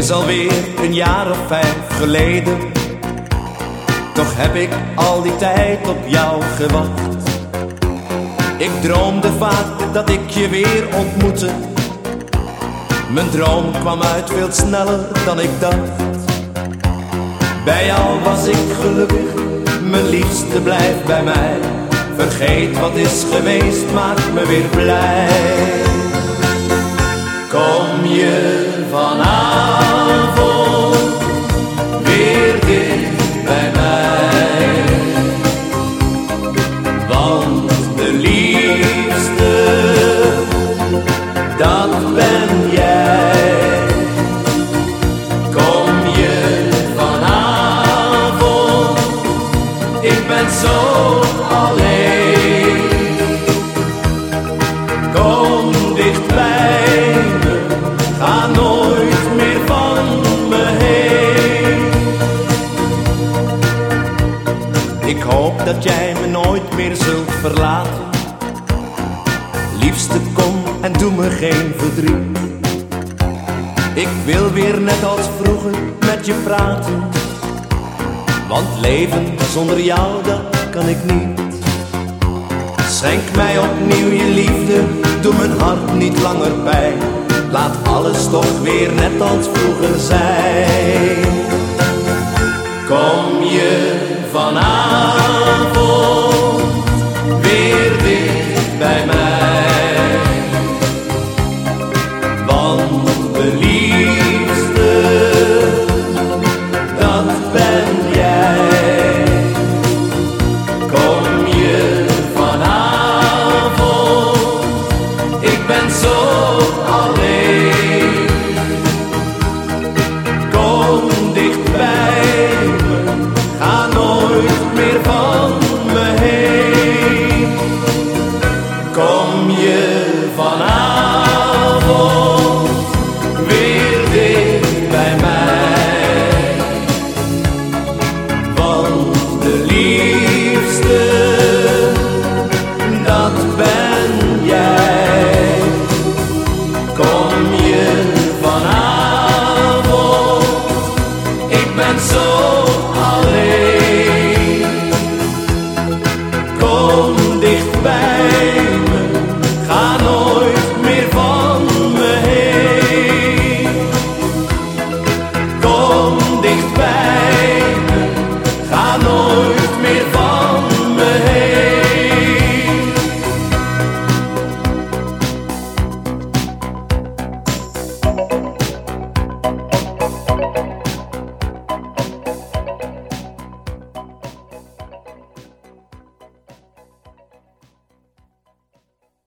Is alweer een jaar of vijf geleden. Toch heb ik al die tijd op jou gewacht. Ik droomde vaak dat ik je weer ontmoette. Mijn droom kwam uit veel sneller dan ik dacht. Bij jou was ik gelukkig, mijn liefste blijf bij mij. Vergeet wat is geweest, maak me weer blij. Liefste, dat ben jij. Kom je vanavond, ik ben zo alleen. Kom dicht bij me, ga nooit meer van me heen. Ik hoop dat jij me nooit meer zult verlaten. Liefste kom en doe me geen verdriet. Ik wil weer net als vroeger met je praten. Want leven zonder jou, dat kan ik niet. Schenk mij opnieuw je liefde, doe mijn hart niet langer pijn. Laat alles toch weer net als vroeger zijn. Kom je vanavond weer dicht bij mij?